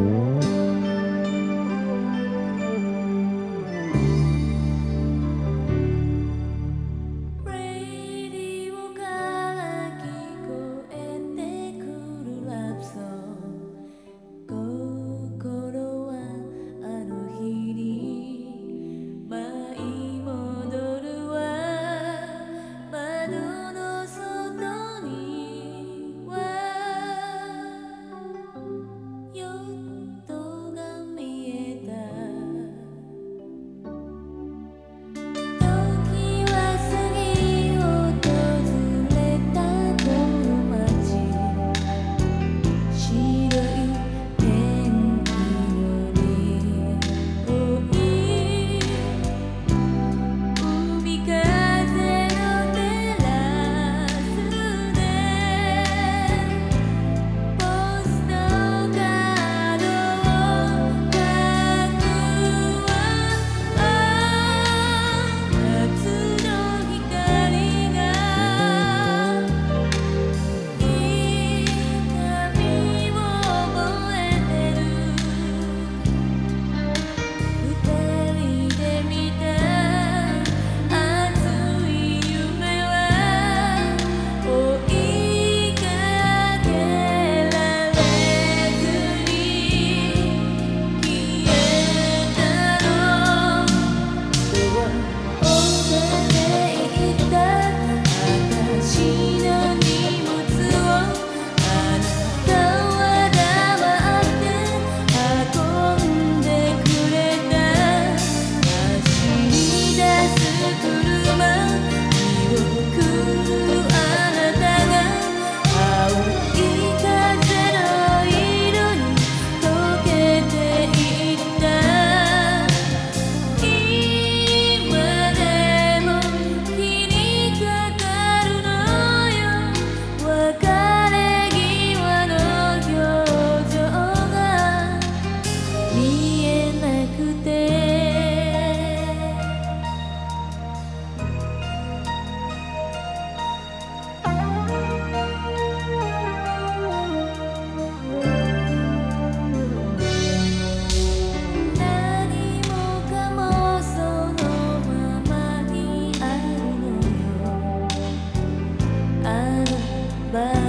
Radio abah